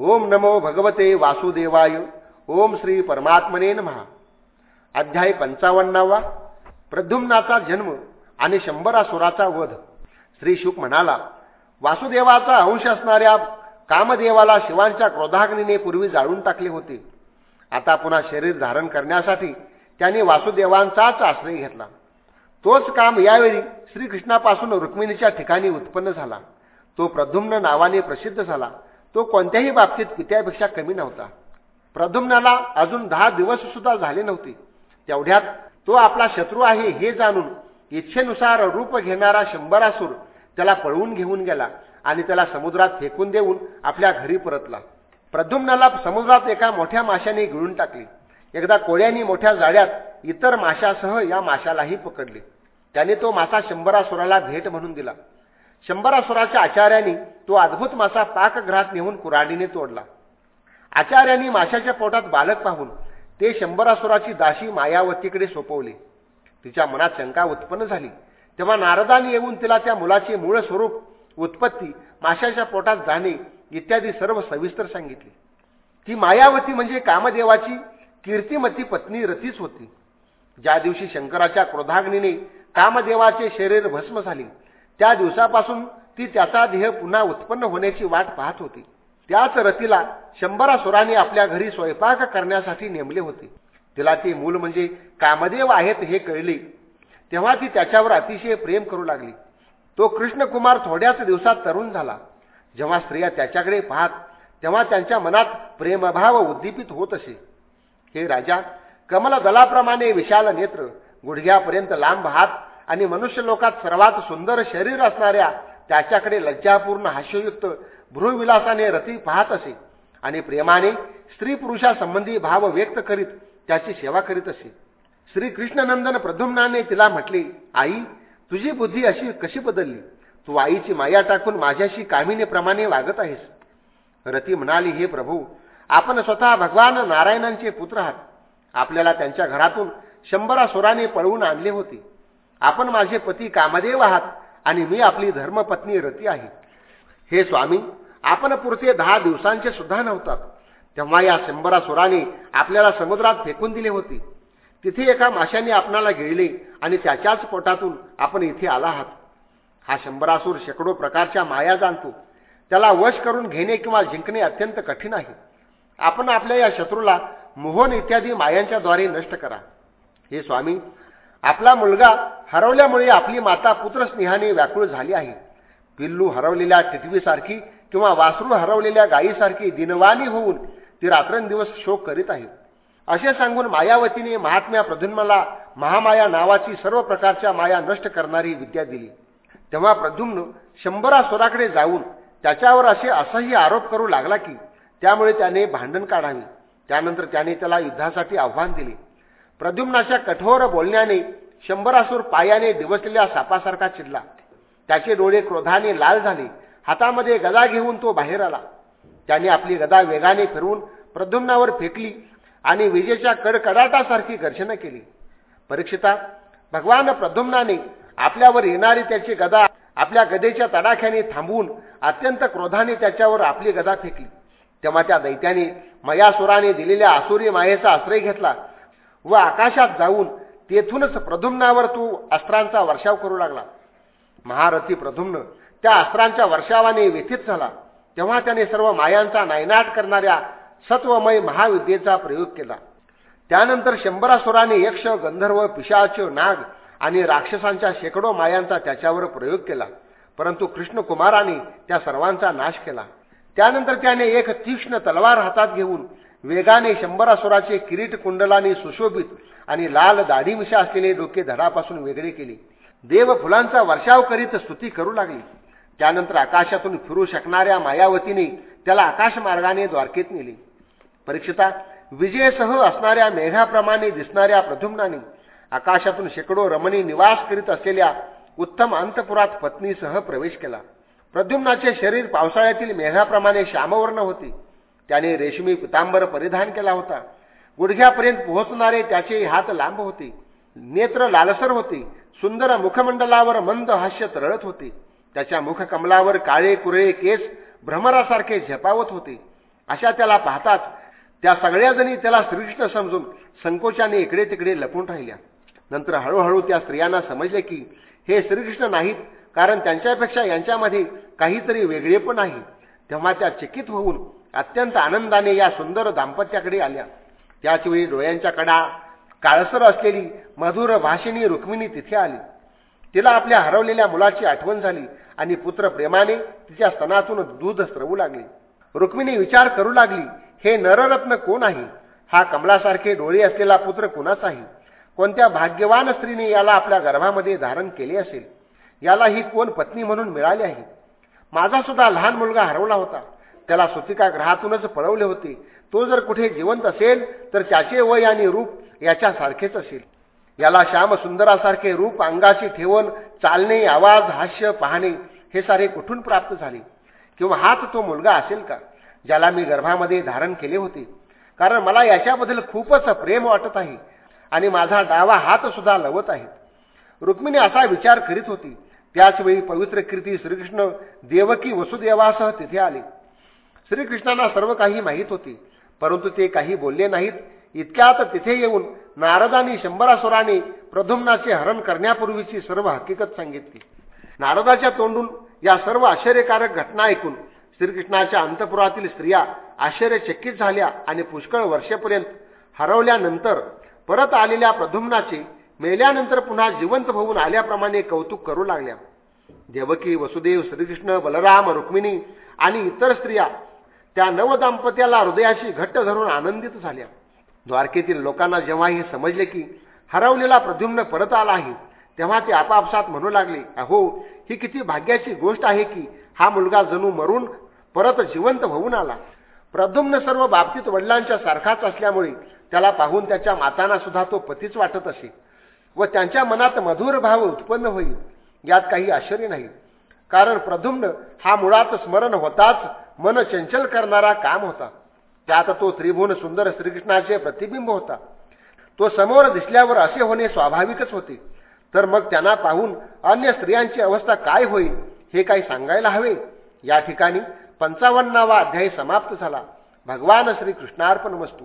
ओम नमो भगवते वासुदेवाय. ओम श्री परमात्मने महा अध्याय पंचावन्नावा. प्रद्युम्नाचा जन्म आणि शंभरासुराचा वध. श्री शुक म्हणाला वासुदेवाचा अंश असणाऱ्या कामदेवाला शिवांच्या क्रोधाग्नीने पूर्वी जाळून टाकले होते. आता पुन्हा शरीर धारण करण्यासाठी त्यांनी वासुदेवांचाच आश्रय घेतला. तोच काम यावेळी श्रीकृष्णापासून रुक्मिणीच्या ठिकाणी उत्पन्न झाला. तो प्रद्युम्न नावाने प्रसिद्ध झाला. तो कोणत्याही बाबतीत पित्यापेक्षा कमी नव्हता. प्रद्युम्नाला अजून दहा दिवस सुद्धा झाले नव्हते. तेवढ्यात तो आपला शत्रू आहे हे जाणून इच्छेनुसार रूप घेणारा शंभरासूर त्याला पळवून घेऊन गेला आणि त्याला समुद्रात फेकून देऊन आपल्या घरी परतला. प्रद्युम्नाला समुद्रात एका मोठ्या माशाने गिळून टाकले. एकदा कोळ्यांनी मोठ्या जाळ्यात इतर माशासह या माशालाही पकडले. त्याने तो मासा शंभरासुराला भेट म्हणून दिला. शंभरासुराच्या आचार्यांनी तो अद्भुत मासा पाकघरात नेऊन कुराडीने तोडला. आचार्यांनी माशाच्या पोटात बालक पाहून ते शंभरासुराची दाशी मायावतीकडे सोपवले. तिच्या मनात शंका उत्पन्न झाली. तेव्हा नारदाने येऊन तिला त्या मुलाचे मूळ स्वरूप उत्पत्ती माशाच्या पोटात जाणे इत्यादी सर्व सविस्तर सांगितले. ती मायावती म्हणजे कामदेवाची कीर्तिमती पत्नी रतीच होती. ज्या दिवशी शंकराच्या क्रोधाग्नीने कामदेवाचे शरीर भस्म झाले त्या दिवसापासून ती त्याचा देह पुन्हा उत्पन्न होण्याची वाट पाहत होती. त्याच रतीला शंभरासुराने आपल्या घरी स्वयंपाक करण्यासाठी नेमले होते. तिला ते मूल म्हणजे कामदेव आहेत हे कळले. तेव्हा ती त्याच्यावर अतिशय प्रेम करू लागली. तो कृष्णकुमार थोड्याच दिवसात तरुण झाला. जेव्हा स्त्रिया त्याच्याकडे पाहत तेव्हा त्यांच्या मनात प्रेमभाव उद्दीपित होत असे. हे राजा कमल दलाप्रमाणे विशाल नेत्र गुडघ्यापर्यंत लांब हात आणि मनुष्य लोकात सर्वात सुंदर शरीर असणाऱ्या त्याच्याकडे लज्जापूर्ण हास्ययुक्त भ्रूविलासाने रती पाहत असे. आणि प्रेमाने स्त्री पुरुषासंबंधी भाव व्यक्त करीत त्याची सेवा करीत असे. श्री कृष्णनंदन प्रद्युम्नाने तिला म्हटले आई तुझी बुद्धी अशी कशी बदलली? तू आईची माया टाकून माझ्याशी कामिनीप्रमाणे वागत आहेस. रती म्हणाली हे प्रभू आपण स्वतः भगवान नारायणांचे पुत्र आहात. आपल्याला त्यांच्या घरातून शंभरा स्वराने पळवून आणले होते. आपण माझे पती कामदेव आहात आणि मी आपली धर्मपत्नी रती आहे. हे स्वामी आपण पुरते दहा दिवसांचे सुद्धा नव्हतात. तेव्हा या शंभरासुराने आपल्याला समुद्रात फेकून दिले होते. तिथे एका माशाने आपणाला गिळले आणि त्याच्याच पोटातून आपण इथे आला आहात. हा शंभरासूर शेकडो प्रकारच्या माया जाणतो. त्याला वश करून घेणे किंवा जिंकणे अत्यंत कठीण आहे. आपण आपल्या या शत्रूला मोहन इत्यादी मायांच्याद्वारे नष्ट करा. हे स्वामी आपला मुलगा हरवल्यामुळे आपली माता पुत्रस्नेहाने व्याकुळ झाली आहे. पिल्लू हरवलेल्या टिटवीसारखी किंवा वासरू हरवलेल्या गायीसारखी दिनवाणी होऊन ती रात्रंदिवस शोक करीत आहे. असे सांगून मायावतीने महात्म्या प्रद्युम्नाला महामाया नावाची सर्व प्रकारच्या माया नष्ट करणारी विद्या दिली. तेव्हा प्रद्युम्न शंभरा स्वराकडे जाऊन त्याच्यावर असे असाही आरोप करू लागला की त्यामुळे त्याने भांडण काढावे. त्यानंतर त्याने त्याला युद्धासाठी आव्हान दिले. प्रद्युम्नाच्या कठोर बोलण्याने शंभरासूर पायाने दिवसलेल्या सापासारखा चिडला. त्याचे डोळे क्रोधाने लाल झाले. हातामध्ये गदा घेऊन तो बाहेर आला. त्याने आपली गदा वेगाने फिरवून प्रद्युम्नावर फेकली आणि विजेच्या कडकडाटासारखी घर्षणा केली. परीक्षिता भगवान प्रद्युम्नाने आपल्यावर येणारी त्याची गदा आपल्या गदेच्या तडाख्याने थांबवून अत्यंत क्रोधाने त्याच्यावर आपली गदा फेकली. तेव्हा त्या दैत्याने मयासुराने दिलेल्या आसुरी मायेचा आश्रय घेतला व आकाशात जाऊन तेथूनच प्रधुम्नावर तो अस्त्रांचा वर्षाव करू लागला. महारथी प्रधुम्न त्या अस्त्रांच्या वर्षावाने व्यथित झाला. तेव्हा त्याने सर्व मायांचा नायनाट करणाऱ्या सत्वमय महाविद्येचा प्रयोग केला. त्यानंतर शंभरासुराने यक्ष गंधर्व पिशाच नाग आणि राक्षसांच्या शेकडो मायांचा त्याच्यावर प्रयोग केला. परंतु कृष्णकुमाराने त्या सर्वांचा नाश केला. त्यानंतर त्याने एक तीक्ष्ण तलवार हातात घेऊन वेगाने शंभरासुराचे किरीट कुंडलाने सुशोभित आणि लाल दाढीमिशा असलेले डोके धडापासून वेगळे केले. देव फुलांचा वर्षाव करीत स्तुती करू लागली. त्यानंतर आकाशातून फिरू शकणाऱ्या मायावतीने त्याला आकाशमार्गाने द्वारकेत नेले. परीक्षिता विजयसह असणाऱ्या मेघाप्रमाणे दिसणाऱ्या प्रधुम्नाने आकाशातून शेकडो रमणी निवास करीत असलेल्या उत्तम अंतपुरात पत्नीसह प्रवेश केला. प्रद्युम्नाचे शरीर पावसाळ्यातील मेघाप्रमाणे श्यामवर्ण होते. त्याने रेशमी पितांबर परिधान केला होता. गुडघ्यापर्यंत पोहोचणारे त्याचे हात लांब होते. नेत्र लालसर होते. सुंदर मुखमंडलावर मंद हास्य तरळत होते. त्याच्या मुखकमलावर काळे कुरळे केस भ्रमरासारखे झेपावत होते. अशा त्याला पाहताच त्या सगळ्या जणी त्याला श्रीकृष्ण समजून संकोचाने इकडे तिकडे लपून राहिल्या. नंतर हळूहळू त्या स्त्रियांना समजले की हे श्रीकृष्ण नाहीत कारण त्यांच्यापेक्षा यांच्यामध्ये काहीतरी वेगळे पण आहे. तेव्हा त्या चकित होऊन अत्यंत आनंदाने या सुंदर दाम्पत्याकडे आल्या. त्याचवेळी डोळ्यांच्या कडा काळसर असलेली मधुर भाषिणी रुक्मिणी तिथे आली. तिला आपल्या हरवलेल्या मुलाची आठवण झाली आणि पुत्र प्रेमाने तिच्या स्तनातून दूध स्रवू लागले. रुक्मिणी विचार करू लागली हे नररत्न कोण आहे? हा कमलासारखे डोळे असलेला पुत्र कुणाच आहे? कोणत्या भाग्यवान स्त्रीने याला आपल्या गर्भामध्ये धारण केले असेल? याला ही कोण पत्नी म्हणून मिळाली आहे? माझा सुद्धा लहान मुलगा हरवला होता. त्याला सुतिका ग्रहातूनच पळवले होते. तो जर कुठे जिवंत असेल तर त्याचे वय आणि रूप याच्यासारखेच असेल. याला श्यामसुंदरासारखे रूप अंगाची ठेवण चालणे आवाज हास्य पाहणे हे सारे कुठून प्राप्त झाले? किंवा हाच तो मुलगा असेल का ज्याला मी गर्भामध्ये धारण केले होते? कारण मला याच्याबद्दल खूपच प्रेम वाटत आहे आणि माझा डावा हात सुद्धा लवत आहे. रुक्मिणी असा विचार करीत होती. त्याचवेळी पवित्र कीर्ती श्रीकृष्ण देवकी वसुदेवासह तिथे आले. श्रीकृष्णांना सर्व काही माहीत होते परंतु ते काही बोलले नाहीत. इतक्यात तिथे येऊन नारदानी शंभरासुराने प्रधुम्नाचे हरण करण्यापूर्वीची सर्व हकीकत सांगितली. नारदाच्या तोंडून या सर्व आश्चर्यकारक घटना ऐकून श्रीकृष्णाच्या अंतपुरातील स्त्रिया आश्चर्यचकित झाल्या आणि पुष्कळ वर्षेपर्यंत हरवल्यानंतर परत आलेल्या प्रधुम्नाचे मेल्यानंतर पुन्हा जिवंत होऊन आल्याप्रमाणे कौतुक करू लागल्या. देवकी वसुदेव श्रीकृष्ण बलराम रुक्मिणी आणि इतर स्त्रिया त्या नवदाम्पत्याला हृदयाशी घट्ट धरून आनंदित झाल्या. द्वारकेतील लोकांना जेव्हा हे समजले की हरवलेला प्रद्युम्न परत आला आहे तेव्हा ते आपापसात म्हणू लागले अहो ही किती भाग्याची गोष्ट आहे की हा मुलगा जणू मरून परत जिवंत होऊन आला. प्रद्युम्न सर्व बाबतीत वडिलांच्या सारखाच असल्यामुळे त्याला पाहून त्याच्या मातांना सुद्धा तो पतीच वाटत असे व त्यांच्या मनात मधुर भाव उत्पन्न होईल यात काही आश्चर्य नाही. कारण प्रधुम्न हा मुळात स्मरण होताच मन चंचल करणारा काम होता. त्यात तो त्रिभुवन सुंदर श्रीकृष्णाचे प्रतिबिंब होता. तो समोर दिसल्यावर असे होणे स्वाभाविकच होते. तर मग त्यांना पाहून अन्य स्त्रियांची अवस्था काय होईल हे काही सांगायला हवे? या ठिकाणी पंचावन्नावा अध्याय समाप्त झाला. भगवान श्रीकृष्णार्पण वस्तू.